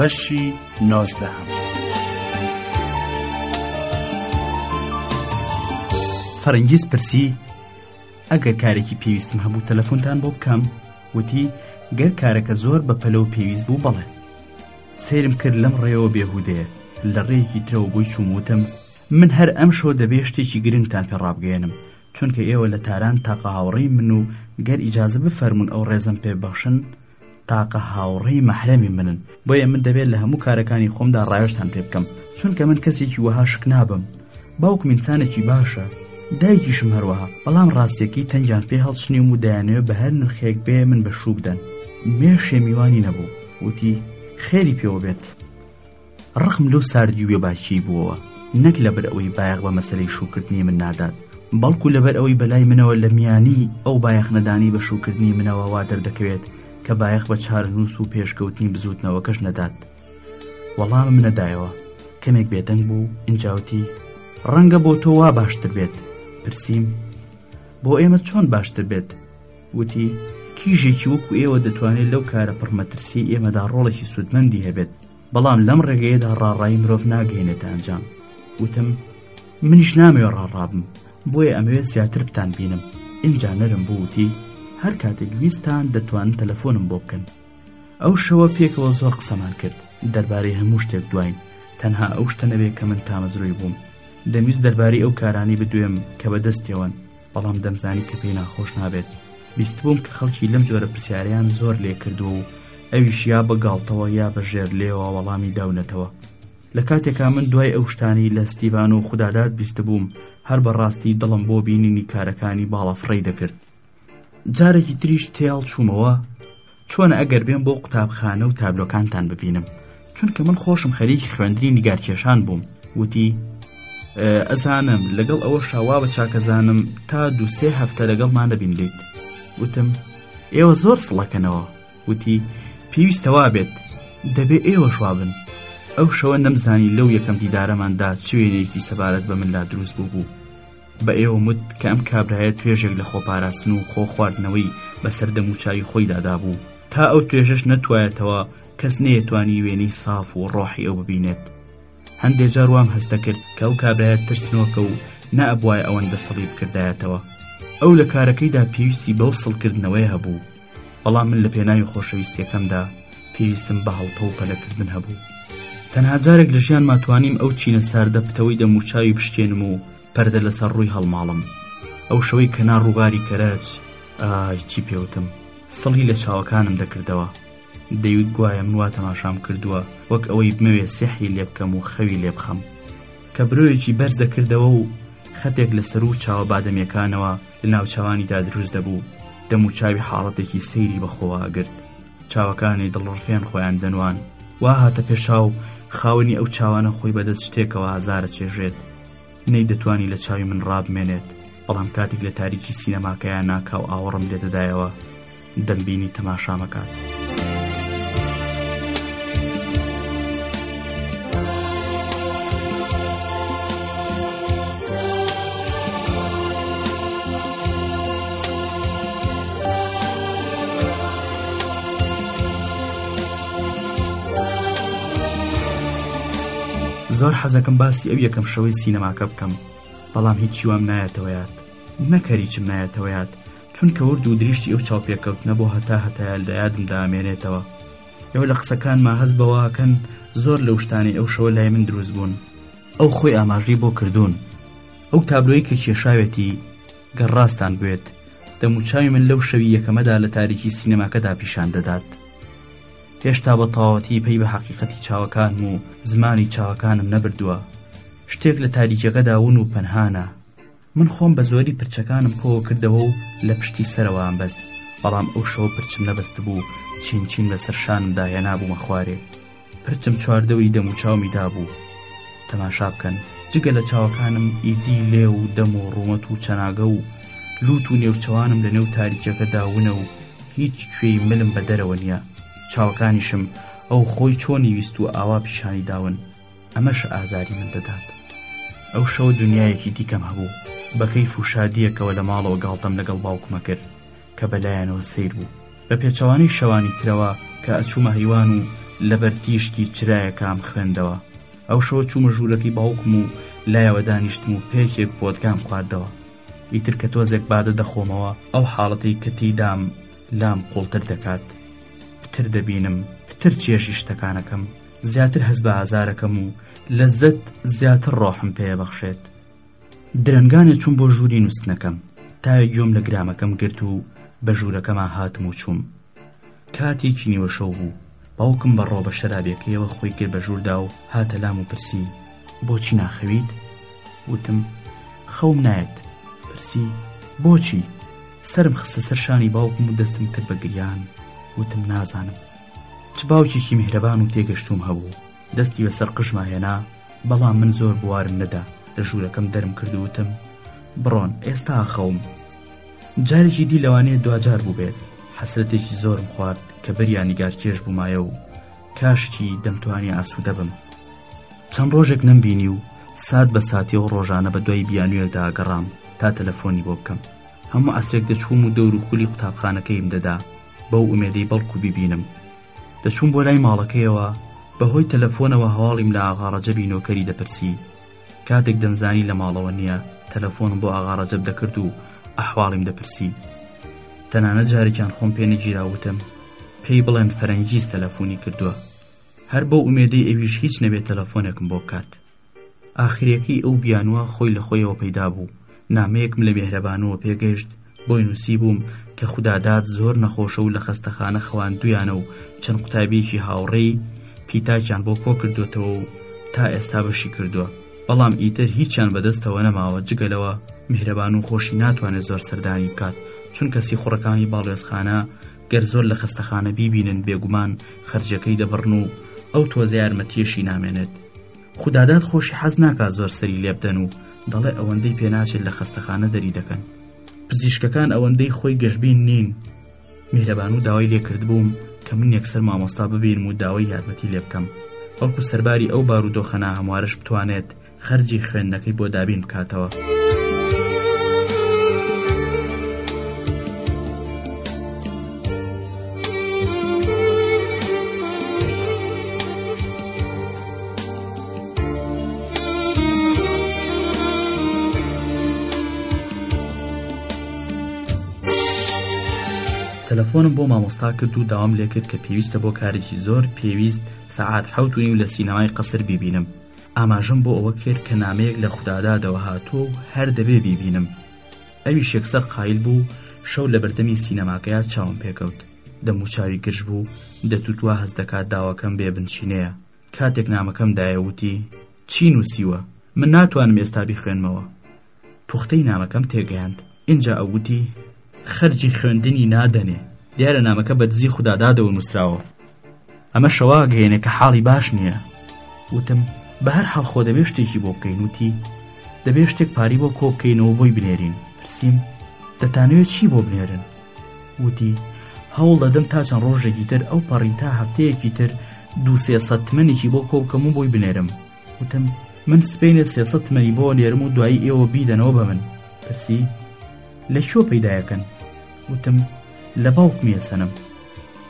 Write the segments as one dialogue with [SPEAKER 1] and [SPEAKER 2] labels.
[SPEAKER 1] بەشی نۆزدەهەم
[SPEAKER 2] فەرنگیز پرسی ئەگەر کارێکی پێویستم هەبوو تەلەفۆنتان بۆ بکەم وتی گەر کارەکە زۆر بە پەلەو پێویست بوو بڵێ سیرم کرد لەم ڕێەوە بێهودەیە لە ڕێیەکی ترەوە بۆی چوموتم من هەر ئەم شۆ دەبێ شتێکی گرنگتان پێ ڕابگەێنم چونکە ئێوە لە تاران تاقە هاوڕێی من و گەر ئیجازە بفەرمونون ئەو ڕێزم پێ بەخشن تاقە هاوڕێی مەحرەمی منن بۆیە من دەبێت لە هەموو کارەکانی خۆمدا ڕاوێژتان پێ بکەم چونکە من کەسێکی وەها شک نابم باوکم ئینسانێکی باشە دایکیشم هەروەها بەڵام ڕاستیەکەی تەنگیان پێ هەڵچنیم و دەیانەوێت بە هەر نرخێک بێ من بە شوو بدەن مێشێ میوانی نەبوو وتی خێری پێوە بێت ڕقم لەو ساردی و بێباکیی بووەوە نەک لەبەر ئەوەی بایەخ بە مەسەلەی شوکردنی من نادات بەڵکو لەبەر ئەوەی بەلای منەوە لە میانی ئەو بایەخنەدانی بە شوکردنی منەوە وا دەردەکەوێت کە بایەخ بە چارەنووس و پێشکەوتنی بزوتنەوەکەش نەدات وەڵامم نەدایەوە کەمێک بێدەنگ بوو ئینجاوتی ڕەنگە بۆ تۆ وا باشتر بێت پرسییم بۆ ئێمە چۆن باشتر بێت وتی، کیژێکی وەکو ئێوە دەتوانێت لەو کارە پڕ مەترسی ئێمەدا ڕۆڵێکی سوودمەندی هەبێت، بەڵام لەم ڕێگەیەدا ڕاڕایی مرۆڤ ناگەێنێتە ئەنجام. وتم، منیش نامەوێ ڕاڕابم، بۆیە ئەمەوێت زیاتر بتان بینم. ئینجا نەرم بووتی، هەر کاتێک ویستان دەتوان تەلەفۆنم بۆ بکەن. ئەو شەوە پێکەوە زۆر قسەمان کرد، دەربارەی هەموو شتێک دواین، تەنها ئەو شتە نەبێت کە من تامەزرۆی بووم. دەمویست دەربارەی ئەو کارانەی بدوێم کە بەدەستیەوەن. بەڵام دەمزانی کە پێی ناخۆش نابێت بیستبووم کە خەڵکی لەم جۆرە پرسیاریان زۆر لێ کردو و ئەویش یا بە گاڵتەوە یا بە ژێر لێوە وەڵامی داونەتەوە لە کاتێکا من دوای ئەو شتانی لە ستیڤان و خوددادات بیستبووم هەر بەڕاستی دڵم بۆ بینینی کارەکانی باڵەفڕی دەکرد جارێکی تریش تێڵ چوومەوە چۆنە ئەگەر بێم بۆ قوتابخانە و تابلۆکانتان ببینم چونکە من خۆشم خەریکی خوێندنی نیگارکێشان بووم وتی ئەزانم لەگەڵ ئەوە شاوا بە چاکەزانم تا دووسێ هەفتە لەگەڵمان نەبین بیت وتم ئێوە زۆر سڵەکەنەوە وتی پێویستەوا بێت دەبێ ئێوە شوابن ئەو شەوە نەمزانی لەو یەکەم دیدارەماندا چوێنێکی سەبارەت بە منلا دروست بوو بوو بە ئێوەم وت کە ئەم کابرایە توێژێک لە خۆپاراستن و خۆ خواردنەوەی بەسەر دەموچاوی خۆیدا دابوو تا ئەو توێژەش نەتوایەتەوە کەس نەیەتوانی وێنەی ساف و ڕۆحی ئەو ببینێت هەندێ جار وام هەستەکرد کە ئەو کابرایە ترسنۆکە و نەئەبوایە ئەوەندە سڵی بکردایەتەوە ئەو لە کارەکەیدا پێویستی بەو سڵکردنەوەی هەبوو بەڵام من لە پێناوی خۆشەویستیەکەمدا پێویستم بە هەڵپە و پەلەکردن هەبوو تەنها جارێک لە ژیان ماتوانیم ئەو چینە ساردە پتەوەی دەموچاوی بشتێنم و پەردە لەسەر ڕووی هەڵماڵم ئەو شەوەی کە ناڕووباری کەرەج ئاچی پێوتم سڵی لە چاوەکانم دەکردەوە دەیوت گوایە من وا تەماشام کردووە وەک ئەوەی بمەوێ سێحی لێ بکەم و خەوی لێ بخەم کە برۆیەکی بەرز دەکردەوە و خەتێک لە سەر و چاوە بادەمیەکانەوە لە ناوچەوانیدا دروست دەبوو دەم و چاوی حاڵەتێکی سەیری بەخۆوە ئەگرت چاوەکانی دڵڕفێن خۆیان دەنوان وا هاتە پێشاو خاوەنی ئەو چاوانە خۆی بەدەست شتێکەوە ئازارە چێژێت نەی دەتوانی لە چاوی من ڕابمێنێت بەڵام کاتێک لە تاریکی سینەماکەیان ناکاو ئاوەڕم لێدەدایەوە دەمبینی تەماشام ئەکات. زۆر حەزەکەم باسی ئەو یەکەم شەوەی سینەماکە بکەم بەڵام هیچی وام نایەتەوەیات نەکەریچم نایەتەوەیات چونکە ورد و دریشتی ئەو چاوپێکەوتنە بۆ هەتا هەتایە لە یادمدا ئەمێنێتەوە ئێوە لە قسەکانما هەست بەوەکەن زۆر لەو شتانی ئەو شەوە لای من دروست بوون ئەو خۆی ئاماژەی بۆ کردوون ئەو تابلۆی کە کێشاوێتی گەر ڕاستان بێت دەموچاوی من لەو شەوی یەکەمەدا لە تاریکی سینەماکەدا پیشان دەدات هێشتا بە تەواوەتی پێی بە حەقیقەتی چاوەکانم و زمانی چاوەکانم نەبردووە شتێک لە تاریکەکەدا ون و پەنهانە من خۆم بە زۆری پرچەکانم کۆ کردەوە و لە پشتی سەرەوە ئەمبەست، بەڵام ئەو شەوە پرچم نەبەستبوو، چین چین بەسەر شانمدا هێنابوومە خوارێ. پرچم چواردەوری دەموچاومی دابوو. تەماشا بکەن، جگە لە چاوەکانم ئیدی لێو و دەم و ڕوومەت و چەناگە و لووت و نێوچەوانم لە نێو تاریکییەکەدا ونە و هیچ کوێی ملم بە دەرەوە نییە. چاوەکانیشم ئەو خۆی چۆنی ویست و ئاوا پیشانی داون. ئەمەش ئازاری من دەدات. ئەو شەوە دنیایەکی دیکەم هەبوو، بە کەیف و شادییەکەوە لە ماڵەوە گاڵتەم لەگەڵ باوکمە کرد کە بە لایانەوە سەیر بوو. بە پێچەوانەی شەوانی ترەوە کە ئەچوومە هەیوان و لەبەر تیشکی چرایەکام خوێندەوە، ئەو شەوە چوومە ژوورەکەی باوکم و لایەوە دانیشتم و پێکێک ڤۆدکام خواردەوە. ئیتر کە تۆزێک بادە دەخۆمەوە، ئەو حاڵەتەی کە تێیدام لام قووڵتر دەکات، پتر دەبینم، پتر چێژی شتەکان ئەکەم. زیاتر هەست بە ئازارەکەم و لەزەت زیاتر ڕۆحم پێ بەخشێت درەنگانێ چوون بۆ ژووری نووسنەکەم تاە گوێم لە گرامەکەم گرت و بە ژوورەکەما هاتم و چووم کاتێکی نیوەشەو بوو باوکم بە ڕۆبە شەرابەکەیەوە خۆی کرد بە ژووردا و هاتە لام و پرسی بۆچی ناخەویت وتم خەوم نایەت پرسی بۆچی سرم خستە سەر شانی باوکم و دەستم کرد بە گریان وتم نازانم چ باوکێکی میهرەبان و تێگەشتووم هەبوو، دەستی بەسەر قژما هێنا، بەڵام من زۆر بوارم نەدا، لە ژوورەکەم دەرم کرد و وتم، بڕۆن، ئێستا ئەخەوم. جارێکی دی لەوانەیە دواجار بووبێت، حەسرەتێکی زۆرم خوارد کە بەریا نیگارکێش بوومایە و کاشکی دەمتوانی ئاسوودە بم. چەند ڕۆژێک نەمبینی و سات بە ساتیەوە ڕۆژانە بە دوای بیانوویەکدا ئەگەڕام تا تەلەفۆنی بۆ بکەم. هەموو عەسرێک دەچووم و دەور و خولی قوتابخانەکەیم دەدا، بەو ئومێدەی بەڵکو ببینم دەچووم بۆ لای ماڵەکەیەوە بەهۆی تەلەفۆنەوە هەواڵیم لە ئاغاڕەجەبی نۆکەری دەپرسی کاتێک دەمزانی لە ماڵەوە نییە تەلەفۆنم بۆ ئاغاڕەجەب دەکرد و ئەحواڵیم دەپرسی تەنانە جارێکیان خۆم پێ نەگیراوتم پێی بڵێن فەرەنگیز تەلەفۆنی کردووە هەر بۆ ئومێدەی ئەویش هیچ نەبێت تەلەفۆنێکم بۆ بکات ئاخریەکەی ئەو بیانوە خۆی لە خۆیەوە پەیدا بوو نامەیەکم لە مێهرەبانەوە پێگەشت بۆی نووسیبووم کە خوداداد زۆر نەخۆشە و لە خەستەخانە خەواندویانە و چەند قوتابیەکی هاوڕێی پیتاکیان بۆ کۆکردۆتەوە و تا ئێستا بەشی کردووە بەڵام ئیتر هیچیان بەدەستەوە نەماوە جگە لەوە میهرەبان و خۆشی ناتوانێت زۆر سەردانی بکات چونکە سیخوڕەکانی باڵێۆزخانە گەر زۆر لە خستەخانە بیبینن بێگومان خەرجەکەی دەبڕن و ئەو تۆزە یارمەتیەشی نامێنێت خوداداد خۆشی حەز ناکات زۆر سەری لێبدەن و دەڵێ ئەوەندەی پێناچێت لە خەستەخانە دەری دەکەن پزیشکەکان ئەوەندەی خۆی گەشببین نین میهرەبان و داوای لێکرد بووم کە من یەکسەر مامۆستا ببینم و داوای یارمەتی لێ بکەم بەڵکو سەرباری ئەو بارودۆخەنا هەموارش بتوانێت خەرجی خوێندنەکەی بۆ دابین بکاتەوە. تەلەفۆنم بۆ مامۆستا کرد و داوام لێ کرد کە پێویستە بۆ کارێکی زۆر پێویست سەعات حوت و لە سینەمای قەسر بیبینم ئاماژەم بۆ ئەوە کرد کە نامەیەک لە خوددادادەوە هاتووە و هەر دەبێ بیبینم ئەوی شێکسەر قایل بوو شەو لە بەردەمی سینەماکەیا چاوم پێکەوت دەموچاوی گرژ بوو دەتوت وا هەست دەکات داواکەم بێ بنچینەیە کاتێک نامەکەم دایە وتی چی نووسیوە من ناتوانم ئێستا بیخوێنمەوە پوختەی نامەکەم تێگەیاند ئینجا ئەوتی خەرجی خوێندنی نادەنێ دیارە نامەکە بە دزی خوددادادەوە نووسراوە ئەمە شەوا گەێنێ کە حاڵی باش نییە وتم بە هەر حاڵ خۆ دەبێ شتێکی بۆ بکەین وتی دەبێ شتێک پاری بۆ کۆ بکەینەوە بۆی بنێرین پرسییم دەتانوێت چی بۆ بنێرن وتی، هەوڵ دەدەم تا چەند ڕۆژێکی تر ئەو پەڕی تا هەفتەیەکی تر دوو سێ سەد تمەنێکی بۆ کۆ بکەم و بۆی بنێرم. وتم، من سبەینێ سێ سەد تمەنی بۆ نێرم و دوایی ئێوە بیدەنەوە بە من. پرسی، لە کوێ پەیدایەکەن؟ وتم، لە باوکم یەسەنم.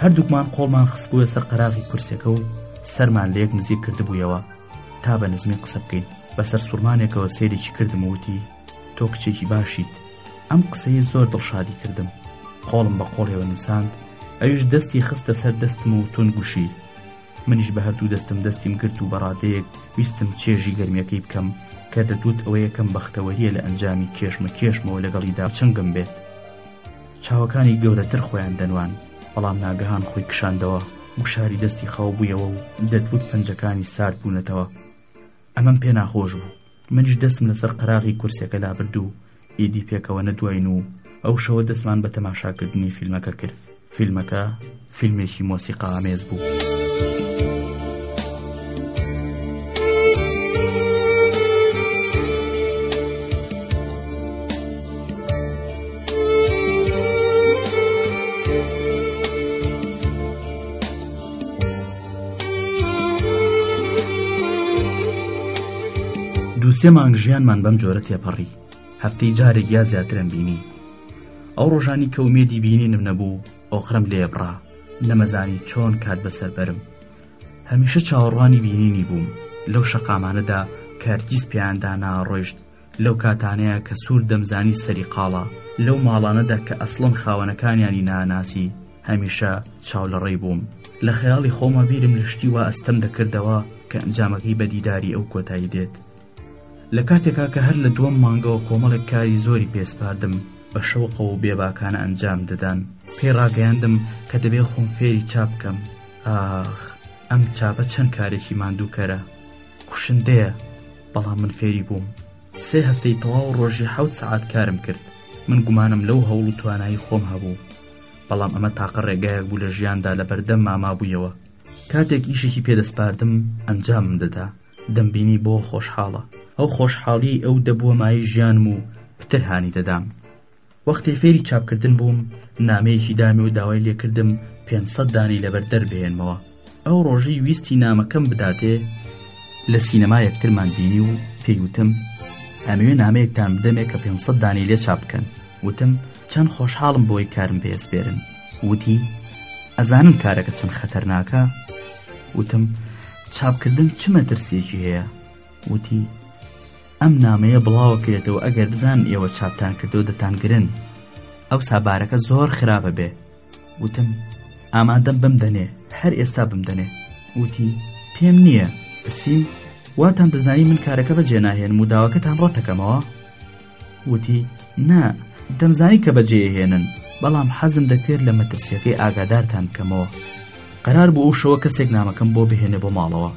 [SPEAKER 2] هەردووکمان قۆڵمان خستبووە سەر قەراغی کورسیەکە و سەرمان لە یەک نزیک کردبوویەوە تا بە نزمی قسە بکەین. بەسەر سوڕمانێکەوە سەیرێکی کردم و وتی، تۆ کچێکی باشیت ئەم قسەی زۆر دڵشادی کردم قۆڵم بە قۆڵێوە نووساند ئەویش دەستی خستە سەر دەستم و تون گوشی منیش بە هەردوو دەستم دەستیم گرت و بەڕادەیەک ویستم چێژی گەرمیەکەی بکەم کە دەدوت ئەوە یەکەم بەختەوەریە لە ئەنجامی کێشمە کێشمەوە لەگەڵیدا چنگم بێت چاوەکانی گەورەتر خۆیان دەنوان بەڵام ناگەهان خۆی کشاندەوە گوشاری دەستی خاو بوویەوە و دەدوت پەنجەکانی سارد بوونەتەوە ئەمەم پێ ناخۆش بوو منیش دەستم لەسەر قەراغی کورسیەکە لابرد و ئیدی پێکەوە نەدواین و ئەو شەوە دەستمان بە تەماشاکردنی فیلمەکە کرد فیلمەکە فیلمێکی مۆسیقا ئامێز بوو. دوو سێ مانگ ژیانمان بەم جۆرە تێپەڕی هەفتەی جارێک یا زیاترم بینی ئەو ڕۆژانی کە ومێدی بینینم نەبوو ئۆخرم لێ بڕا نەمەزانی چۆن کات بەسەر بەرم هەمیشە چاوەڕوانی بینینی بووم لەو شەقامانەدا کارگیز پێیاندا ناڕۆیشت لەو کاتانەیە کە سوور دەمزانی سەری قاڵە، لەو ماڵانەدا کە ئەسڵەن خاوەنەکانیانی ناناسی، هەمیشە چاو لە ڕێی بووم. لە خەیاڵی خۆما بیرم لە شتی وا ئەستەم دەکردەوە کە ئەنجامەکەی بە دیداری ئەو کۆتایی دێت. لە کاتێکا کە هەر لە دووەم مانگەوە کۆمەڵێک کاری زۆری پێ سپاردم، بە شەوقەوە و بێباکانە ئەنجام دەدان. پێی ڕاگەیاندم کە دەبێ خۆم فێری چا بکەم. ئاخ! ئەم چاپە چەند کارێکی ماندووکەرە. کوشندەیە. بەڵام من فێری بووم سێ هەفتەی تەواو ڕۆژی حەوت سەعات کارم کرد من گومانم لەو هەوڵ و توانایی خۆم هەبوو بەڵام ئەمە تاقە ڕێگایەک بوو لە ژیاندا لە بەردەم ماما بوویەوە کاتێک ئیشێکی پێدەسپاردم ئەنجامم دەدا دەمبینی بۆ خۆشحاڵە ئەو خۆشحاڵی ئەو دەبووە مای ژیانم و پتر هانی دەدام وەختێ فێری چاپکردن بووم نامەیەکی دامێ و داوای لێکردم پێنج سەد دانەی لەبەر دەربێنمەوە ئەو ڕۆژەی ویستی نامەکەم بداتێ لە سینەما یەکترمان بینی و پێیوتم ئەمەوێ نامەیەکتان بدەمێ کە پێنج سەد دانەی لێ چاپ بکەن وتم چەند خۆشحاڵم بۆی کارم پێسپێرن وتی ئەزانن کارەکە چەند خەتەرناکە وتم چاپکردن چ مەترسیەکی هەیە وتی ئەم نامەیە بڵاوەکرێتەوە ئەگەر بزان ئێوە چاپتان کردو دەتانگرن ئەوسا بارەکە زۆر خراپە بێ وتم ئامادەم بم دەنێ هەر ئێستا بم دەنێ وتی پێم نییە پرسیم واتان دەزانی من کارەکە بەجێ ناهێنم و داواکەتان ڕەتەکەمەوە وتی نا دەمزانی کە بەجێهێنن بەڵام حەزم دەکرد لە مەترسیەکەی ئاگادارتان بکەمەوە قەرار بۆ ئەو شەوە کەسێک نامەکەم بۆ بهێنێ بۆ ماڵەوە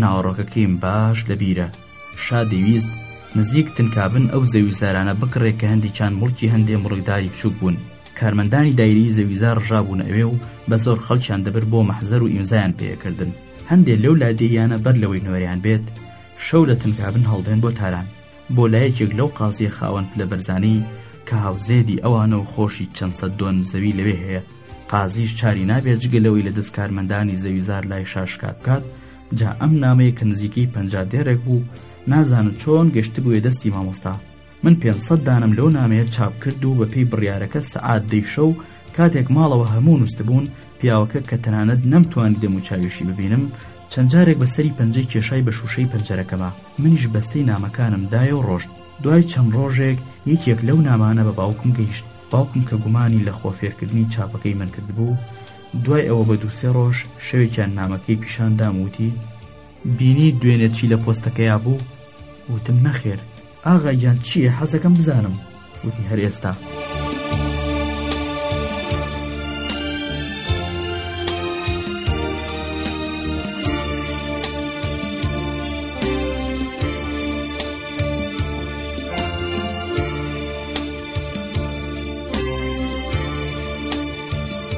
[SPEAKER 2] ناوەڕۆکەکەیم باش لە بیرە شا دەیویست نزیک تنکابن ئەو زەویزارانە بکڕێ کە هەندێکیان موڵکی هەندێ مڵکداری بچووک بوون کارمەندانی دایرەی زەویزار ڕژابوون ئەوێ و بە زۆر خەڵکیان دەبر بۆ مەحزەر و ئیمزایان پێ ئەکردن هەندێ لەو لادێییانە بەر لەوەی نۆرەیان بێت شەو لە تنکابن هەڵدێن بۆ تاران بۆ لایەکێک لەو قازیە خاوەن پلە بەرزانەی کە هاوزێدی ئەوانە و خۆشی چەند سەد دۆنم زەوی لەوێ هەیە قازیش چاری نابێت جگە لەوەی لە دەست کارمەندانی زەویزار لای شا شکات بکات جا ئەم نامەیە کە نزیکەی پەنجا دێڕێک بوو نازانم چۆن گەشتبووە دەستی مامۆستا من پێنج سەد دانەم لەو نامەیە چاپ کرد و بەپێی بڕیارەکە سەعات دەی شەو کاتێک ماڵەوە هەموو نوستبوون پیاوەکە کە تەنانەت نەمتوانی دەم و چاویشی ببینم چەند جارێک بە سەری پەنجەی کێشای بە شووشەی پەنجەرەکەما منیش بەستەی نامەکانم دایە و ڕۆشت دوای چەند ڕۆژێک یەکێک لەو نامانە بە باوکم گەیشت باوکم کە گومانی لە خۆ فێرکردنی چاپەکەی من کردبوو دوای ئەوە بە دووسێ ڕۆژ شەوێکیان نامەکەی پیشان دام وتی بینی دوێنێ چی لە پۆستەکەیا بوو وتم نەخێر ئاغا گیان چییە حەزەکەم بزانم وتی هەر ئێستا.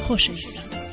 [SPEAKER 3] خۆشەویستان